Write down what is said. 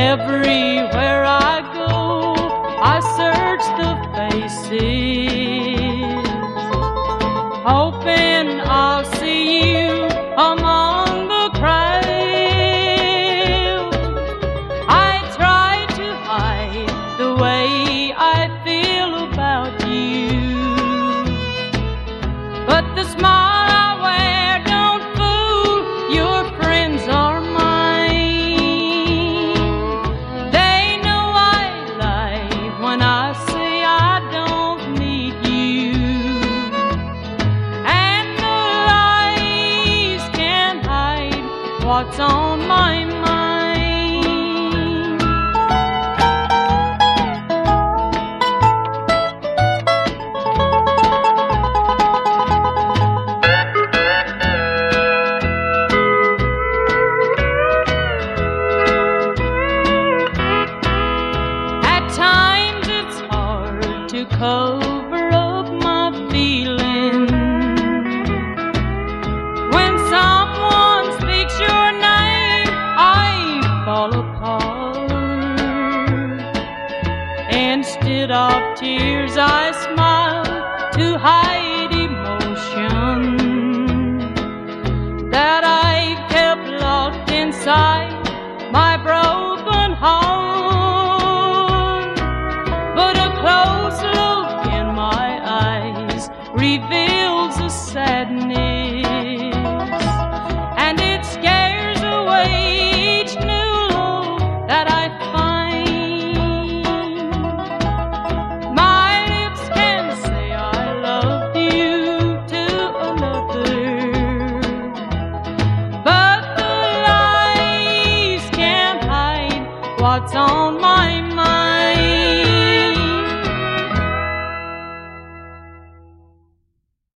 Everywhere I go, I search the faces, hoping I'll see you among the crowd. I try to hide the way I feel about you, but the smile. When I say I don't need you. And lies can't hide what's on my mind. Cover up my feelings. When someone speaks your name, I fall apart. Instead of tears, I smile sadness, and it scares away each new love that I find. My lips can say I love you to another. But the lies can't hide what's on